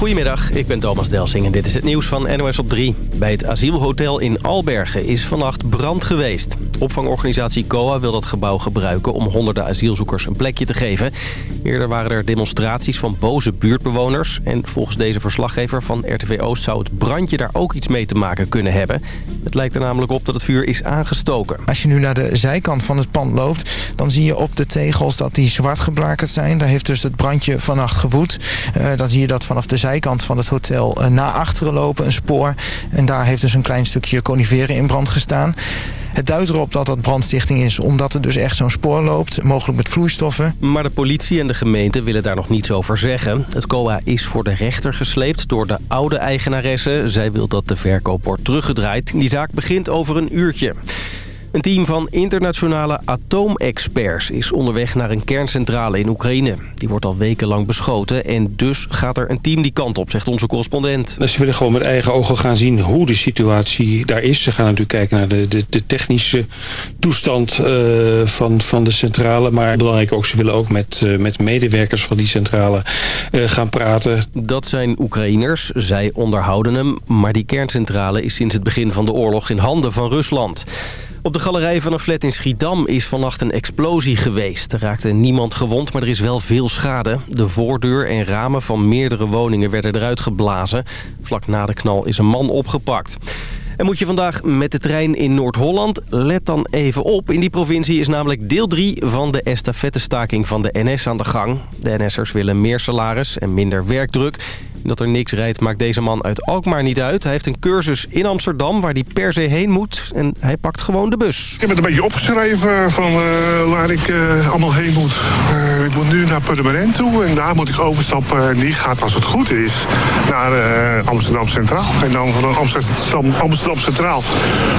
Goedemiddag, ik ben Thomas Delsing en dit is het nieuws van NOS op 3. Bij het asielhotel in Albergen is vannacht brand geweest. Opvangorganisatie COA wil dat gebouw gebruiken om honderden asielzoekers een plekje te geven. Eerder waren er demonstraties van boze buurtbewoners. En volgens deze verslaggever van RTV Oost zou het brandje daar ook iets mee te maken kunnen hebben. Het lijkt er namelijk op dat het vuur is aangestoken. Als je nu naar de zijkant van het pand loopt, dan zie je op de tegels dat die zwart geblakerd zijn. Daar heeft dus het brandje vannacht gewoed. Uh, dan zie je dat vanaf de zijkant van het hotel uh, naar achteren lopen, een spoor. En daar heeft dus een klein stukje coniferen in brand gestaan. Het duidt erop dat dat brandstichting is, omdat er dus echt zo'n spoor loopt, mogelijk met vloeistoffen. Maar de politie en de gemeente willen daar nog niets over zeggen. Het COA is voor de rechter gesleept door de oude eigenaresse. Zij wil dat de verkoop wordt teruggedraaid. Die zaak begint over een uurtje. Een team van internationale atoomexperts is onderweg naar een kerncentrale in Oekraïne. Die wordt al wekenlang beschoten en dus gaat er een team die kant op, zegt onze correspondent. Ze willen gewoon met eigen ogen gaan zien hoe de situatie daar is. Ze gaan natuurlijk kijken naar de, de, de technische toestand uh, van, van de centrale. Maar belangrijk ook, ze willen ook met, uh, met medewerkers van die centrale uh, gaan praten. Dat zijn Oekraïners, zij onderhouden hem. Maar die kerncentrale is sinds het begin van de oorlog in handen van Rusland. Op de galerij van een flat in Schiedam is vannacht een explosie geweest. Er raakte niemand gewond, maar er is wel veel schade. De voordeur en ramen van meerdere woningen werden eruit geblazen. Vlak na de knal is een man opgepakt. En moet je vandaag met de trein in Noord-Holland? Let dan even op. In die provincie is namelijk deel 3 van de estafettestaking van de NS aan de gang. De NS'ers willen meer salaris en minder werkdruk. Dat er niks rijdt maakt deze man uit Alkmaar niet uit. Hij heeft een cursus in Amsterdam waar hij per se heen moet. En hij pakt gewoon de bus. Ik heb het een beetje opgeschreven van uh, waar ik uh, allemaal heen moet. Uh, ik moet nu naar Purmerend toe en daar moet ik overstappen. En die gaat, als het goed is, naar Amsterdam Centraal. En dan van Amsterdam, Amsterdam Centraal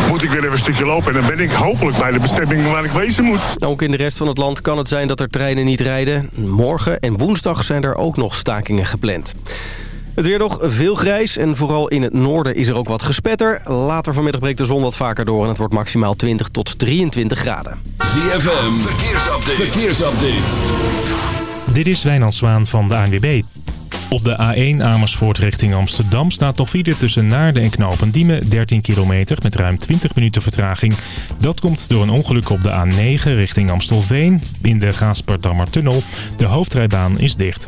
moet ik weer even een stukje lopen. En dan ben ik hopelijk bij de bestemming waar ik wezen moet. Ook in de rest van het land kan het zijn dat er treinen niet rijden. Morgen en woensdag zijn er ook nog stakingen gepland. Het weer nog veel grijs en vooral in het noorden is er ook wat gespetter. Later vanmiddag breekt de zon wat vaker door en het wordt maximaal 20 tot 23 graden. ZFM, verkeersupdate. verkeersupdate. Dit is Wijnand Zwaan van de ANWB. Op de A1 Amersfoort richting Amsterdam staat nog file tussen Naarden en Knopendiemen 13 kilometer met ruim 20 minuten vertraging. Dat komt door een ongeluk op de A9 richting Amstelveen in de Gaasperdammertunnel. De hoofdrijbaan is dicht.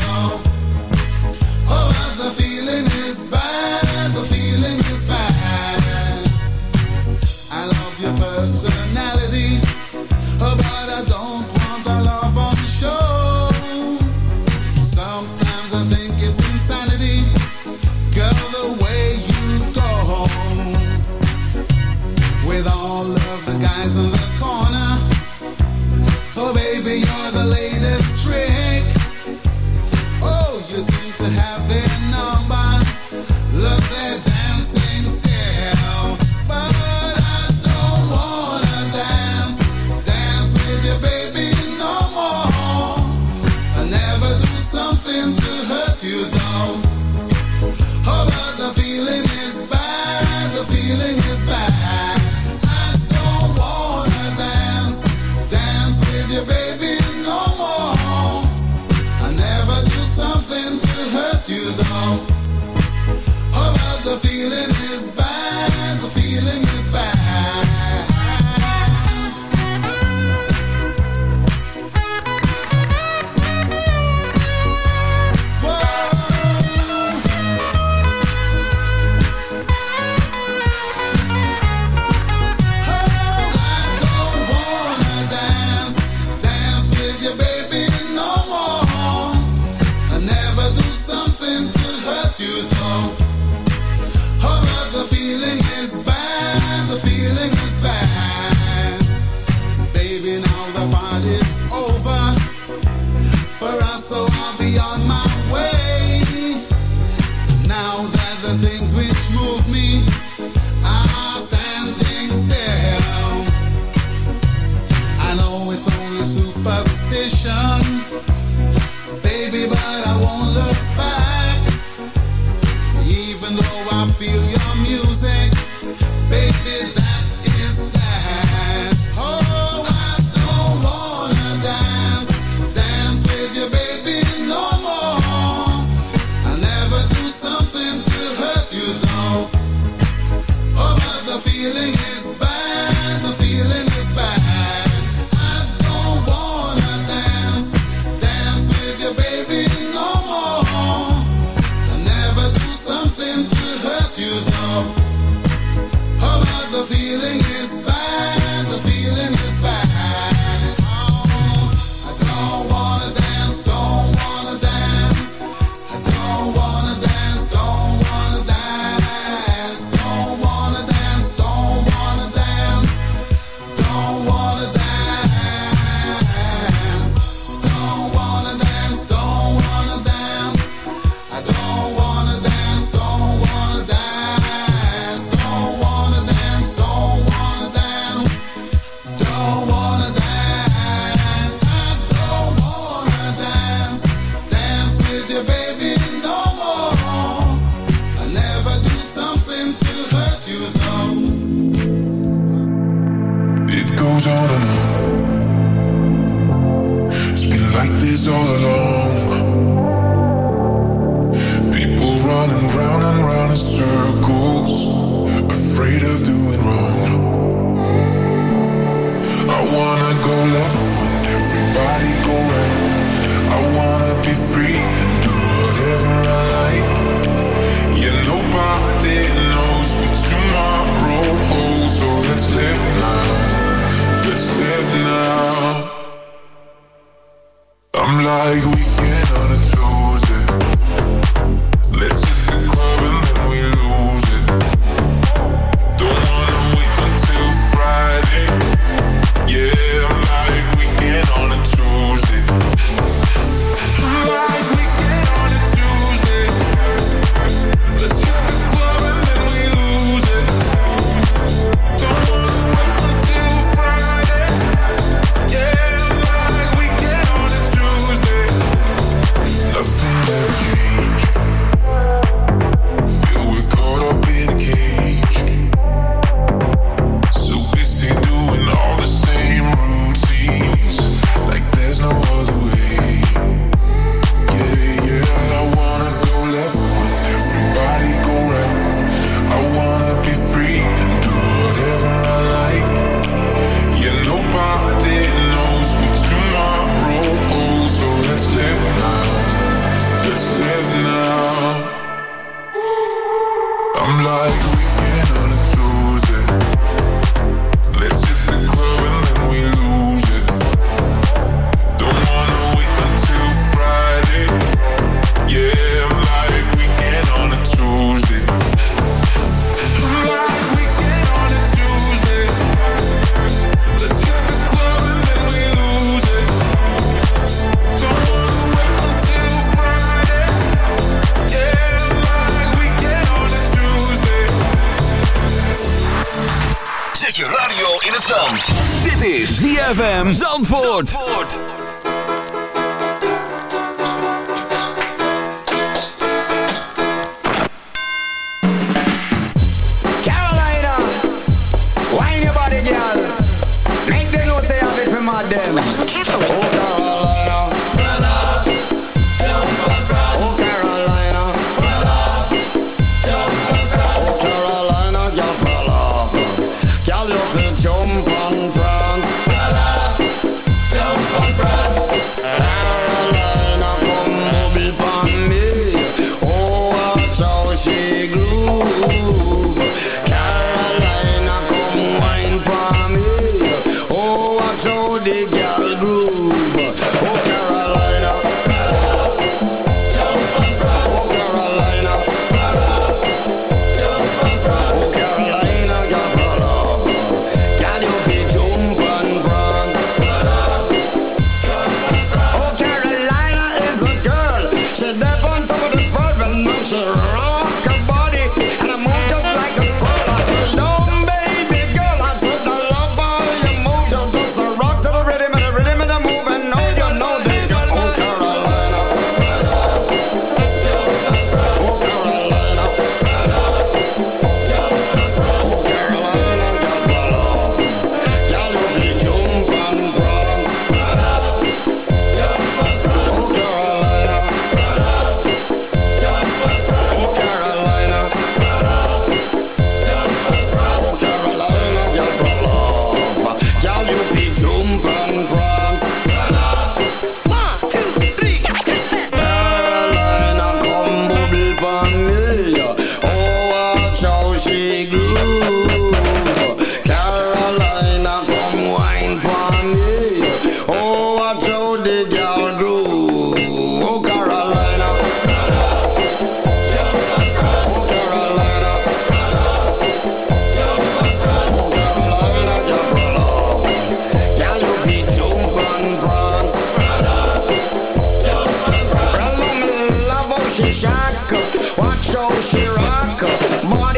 miracle.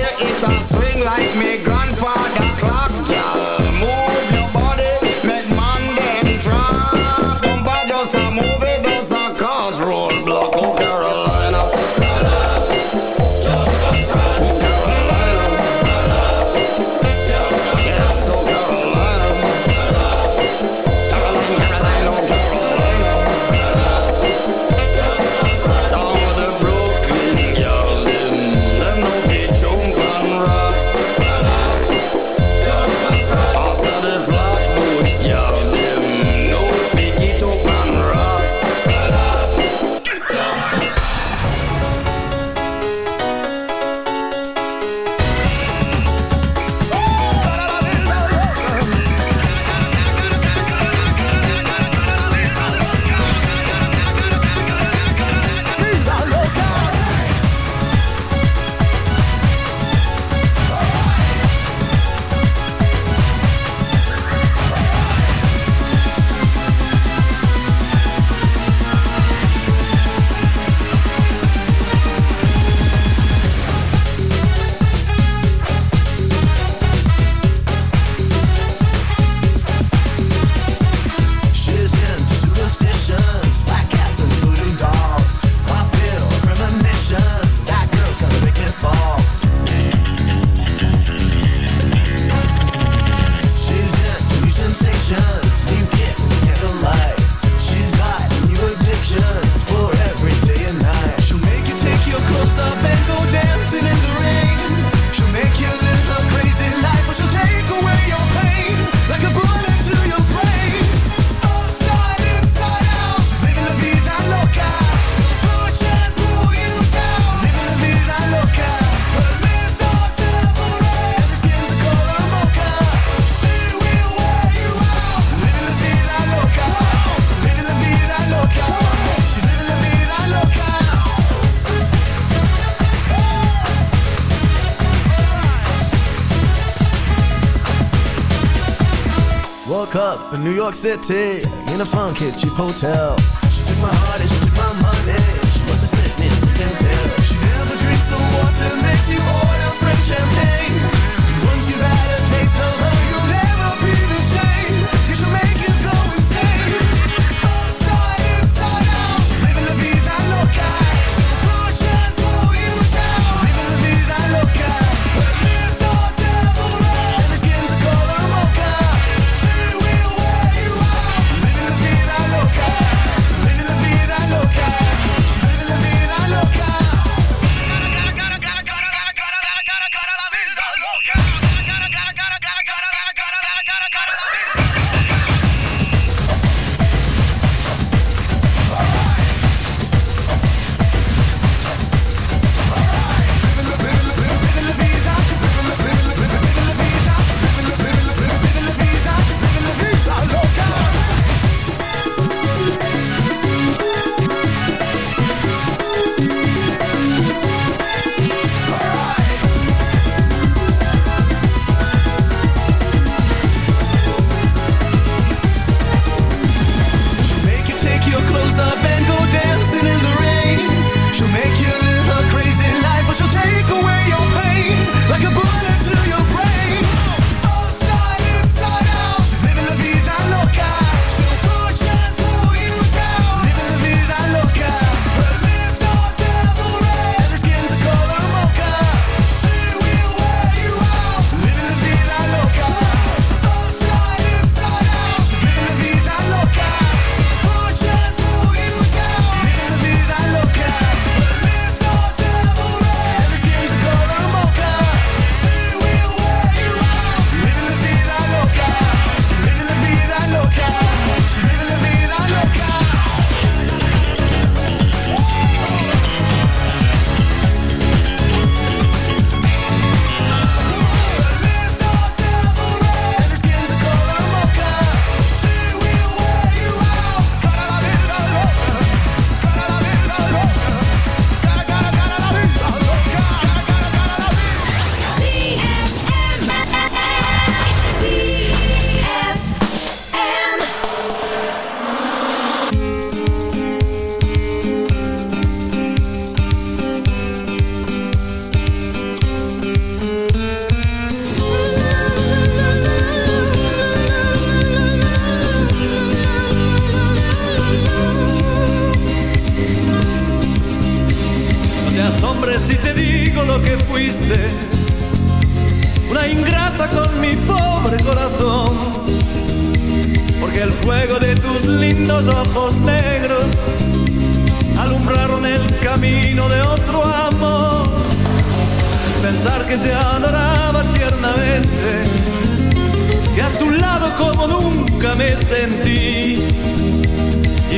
York City in a funky cheap hotel. She took my heart and she took my money. She wants to sniffed me a second pill. She never drinks the water, makes you order French champagne.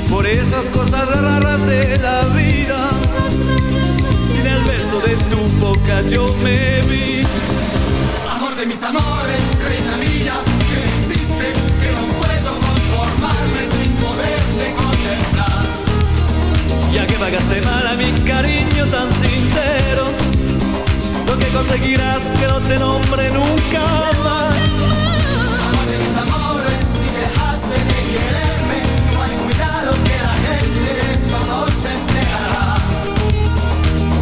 Por esas cosas raras de la vida, sin el beso de tu boca yo me vi. Amor de mis amores, reina mía, que me hiciste, que no puedo conformarme sin poderte contemplar. Ya que pagaste mal a mi cariño tan sincero, lo que conseguirás que no te nombre nunca más.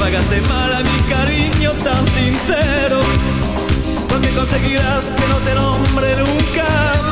Pagaste mal a mi cariño tan sincero, lo que conseguirás que no te nombre nunca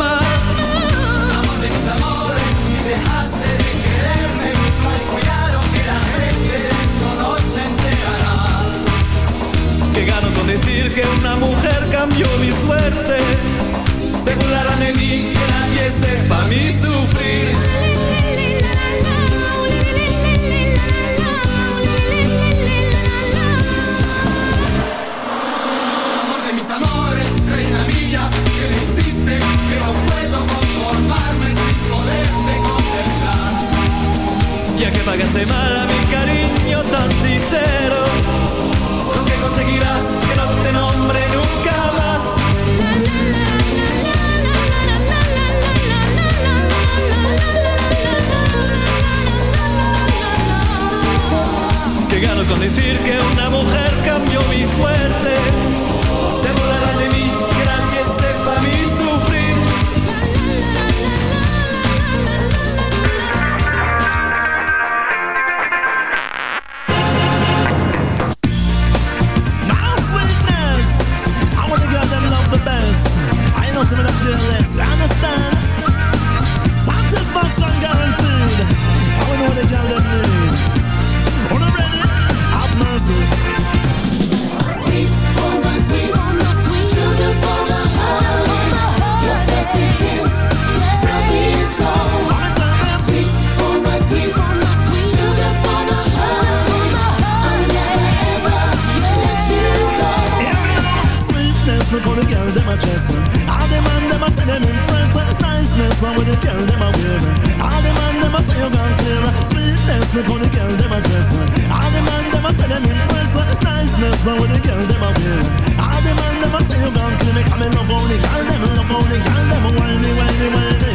Niceness, how the girl them a wear. All the man them a say you gone clear. Me in love only girl them, love only girl them, whiny, whiny, whiny.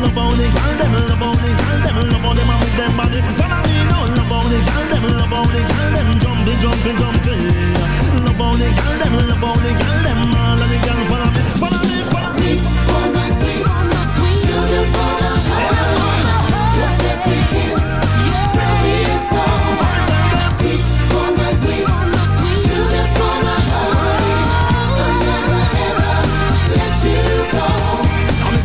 Love only girl them, love only girl them, love with them body. Follow me now, love only girl them, love only girl them, jumpy, jumpy, jumpy. Love only girl them, love only girl them, all the girl follow me, follow me.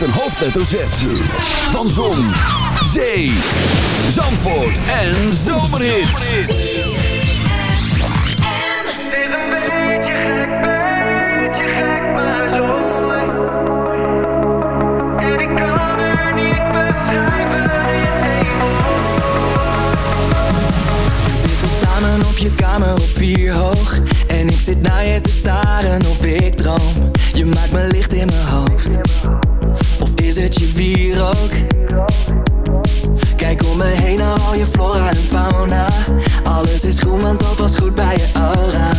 Met een hoofdnetto zet van zon, zee, zamfoort en zomerrit. Het is een beetje gek, beetje gek, maar zo. En ik kan er niet beschrijven in hemel. We zitten samen op je kamer op vier hoog. En ik zit naar je te staren, of ik droom. Je maakt me licht in mijn hoofd ook. Kijk om me heen naar al je flora en fauna. Alles is groen, want dat was goed bij je aura.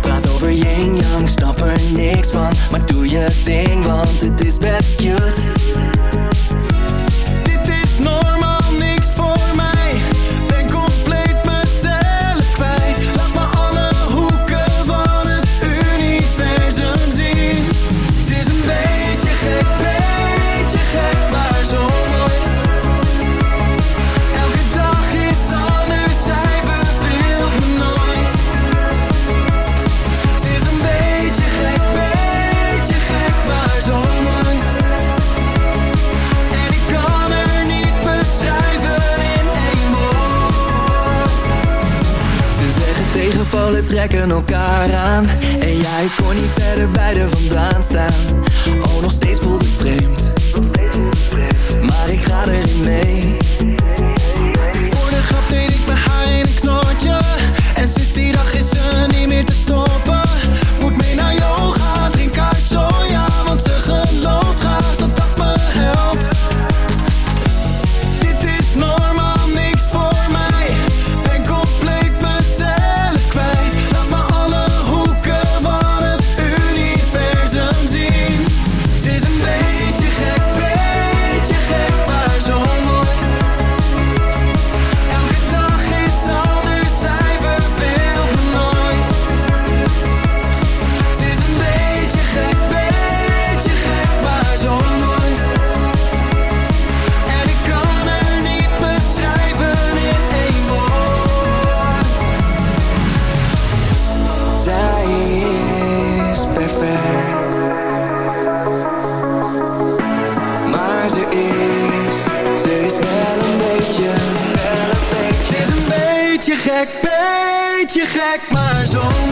Praat over yin-yang, snap er niks van Maar doe je ding, want het is best cute. trekken elkaar aan. En jij kon niet verder bij de vandaan staan. Oh, nog steeds voelt het vreemd. Maar ik ga erin mee. Je gek, maar zo.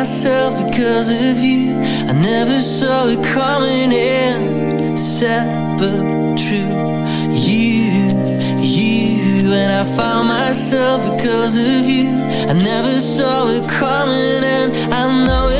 Myself because of you. I never saw it coming in, sad but true. You, you, and I found myself because of you. I never saw it coming, and I know it's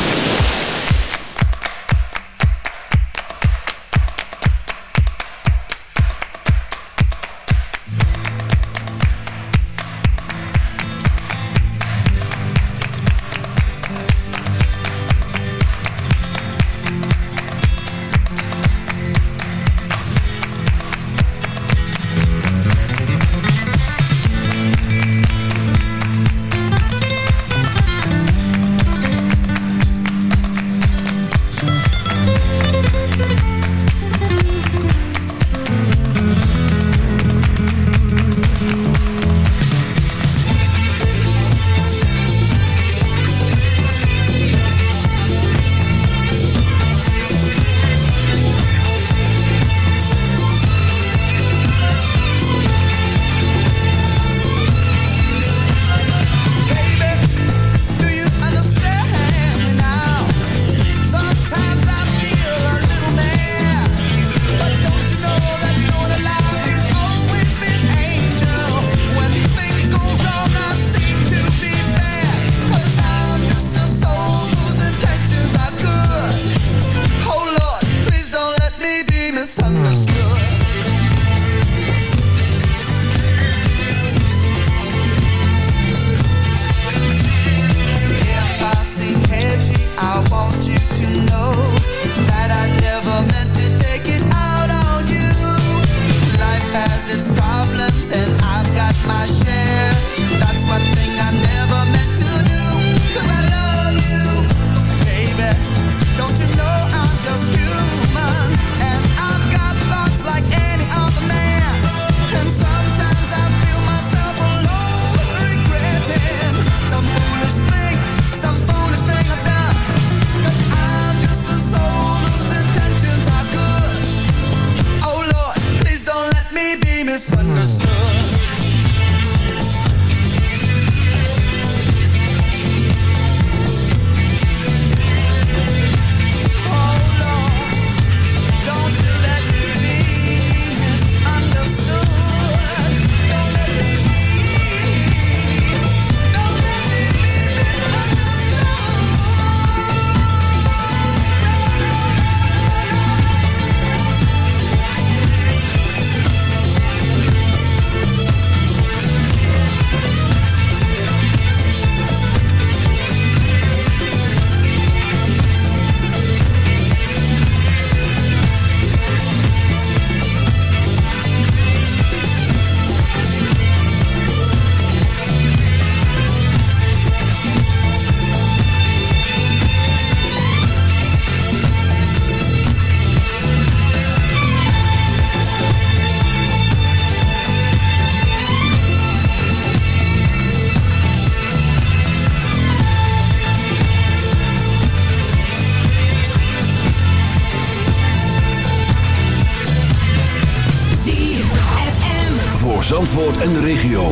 En de regio.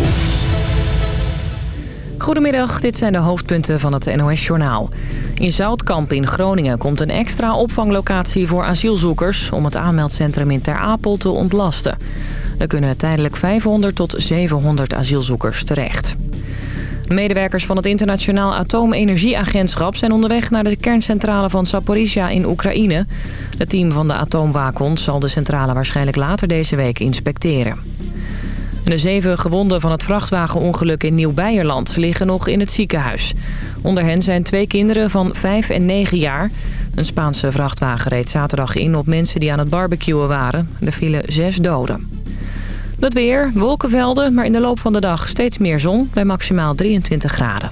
Goedemiddag, dit zijn de hoofdpunten van het NOS-journaal. In Zoutkamp in Groningen komt een extra opvanglocatie voor asielzoekers... om het aanmeldcentrum in Ter Apel te ontlasten. Er kunnen tijdelijk 500 tot 700 asielzoekers terecht. Medewerkers van het Internationaal Atoomenergieagentschap zijn onderweg naar de kerncentrale van Zaporizhia in Oekraïne. Het team van de atoomwaakhond zal de centrale waarschijnlijk later deze week inspecteren. De zeven gewonden van het vrachtwagenongeluk in Nieuw-Beierland liggen nog in het ziekenhuis. Onder hen zijn twee kinderen van 5 en 9 jaar. Een Spaanse vrachtwagen reed zaterdag in op mensen die aan het barbecuen waren. Er vielen zes doden. Het weer, wolkenvelden, maar in de loop van de dag steeds meer zon bij maximaal 23 graden.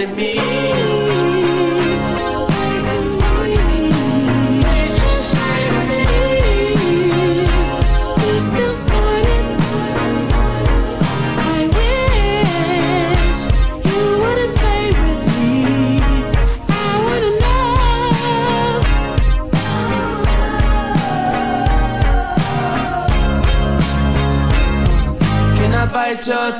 enemies. It's the. I wish you wouldn't play with me. I wanna know. Can I bite your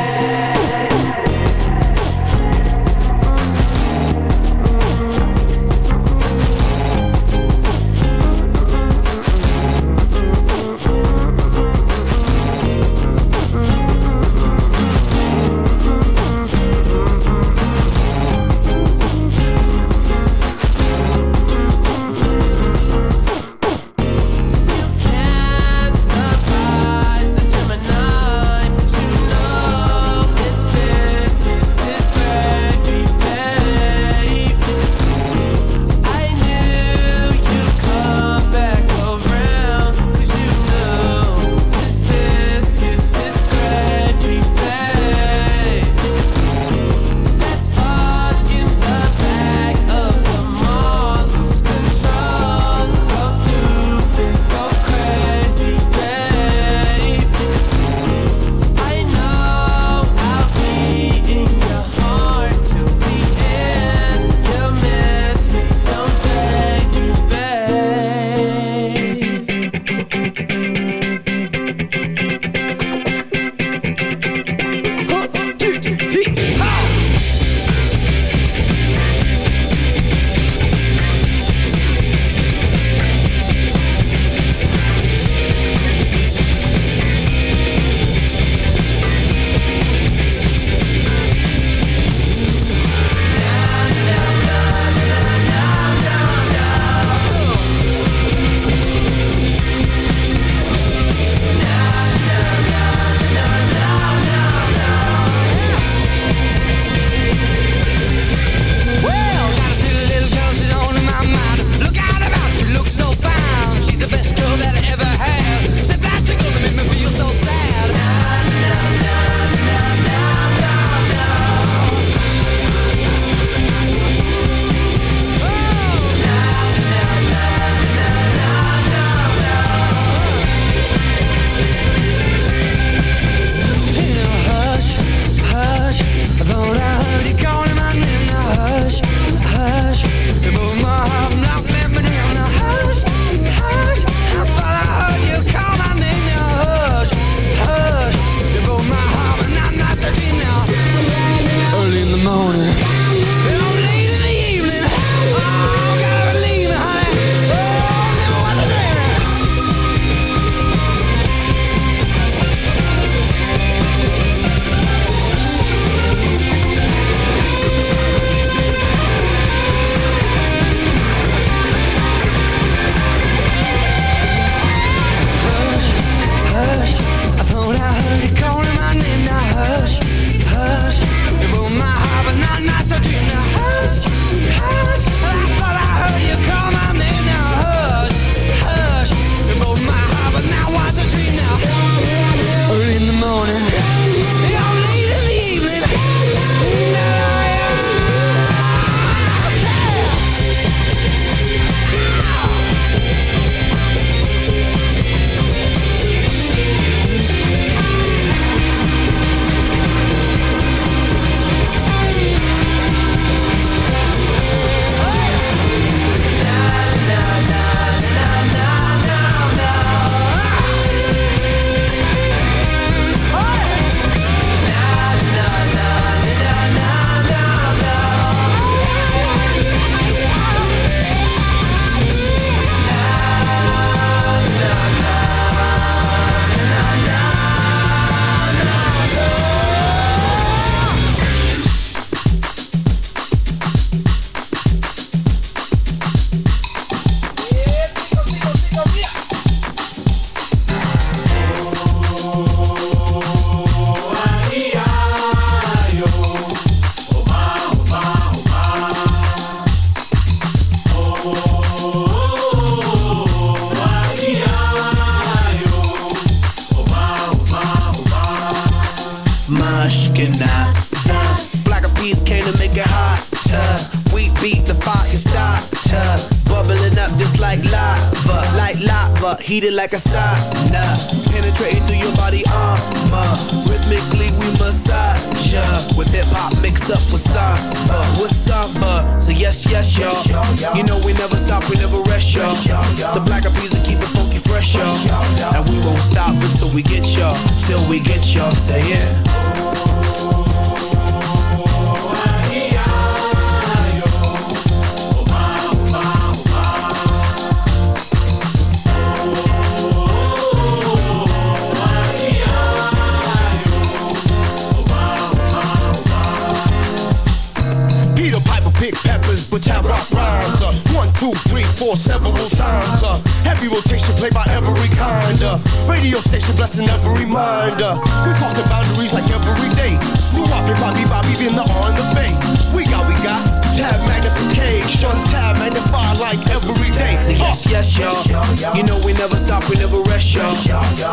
the the We got, we got tab magnification, tab magnified like every day. Yes, yes, uh. y'all. You know we never stop, we never rest, y'all.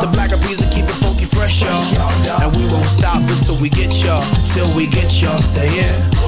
The black of bees keep it funky fresh, y'all. And we won't stop until we get y'all, till we get y'all. Say yeah.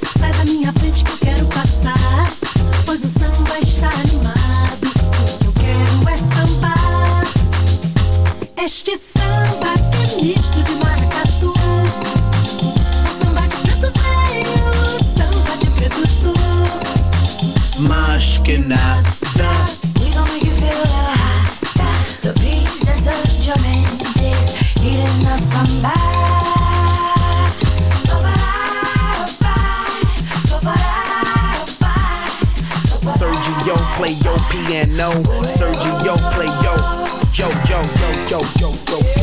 play your piano. Sergio, play yo, yo, yo, yo, yo, yo, yo.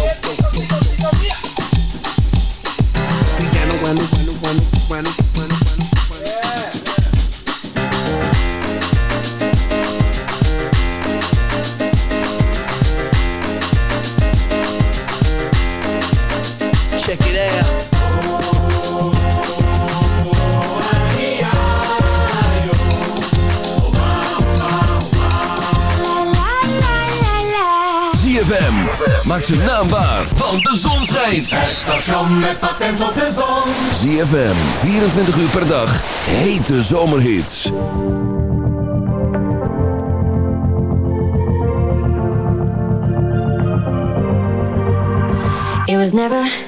ZFM. Maak ze naam waar, want de zon schijnt. Het station met patent op de zon. ZFM, 24 uur per dag, hete zomerhits. It was never...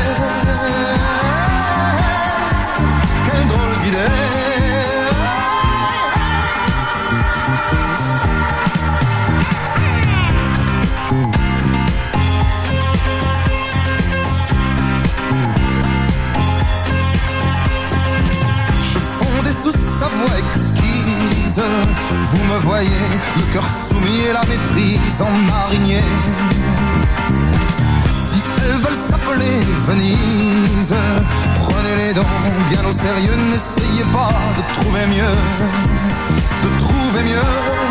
en Si elles veulent s'appeler Venise Prenez-les donc bien au sérieux N'essayez pas de trouver mieux De trouver mieux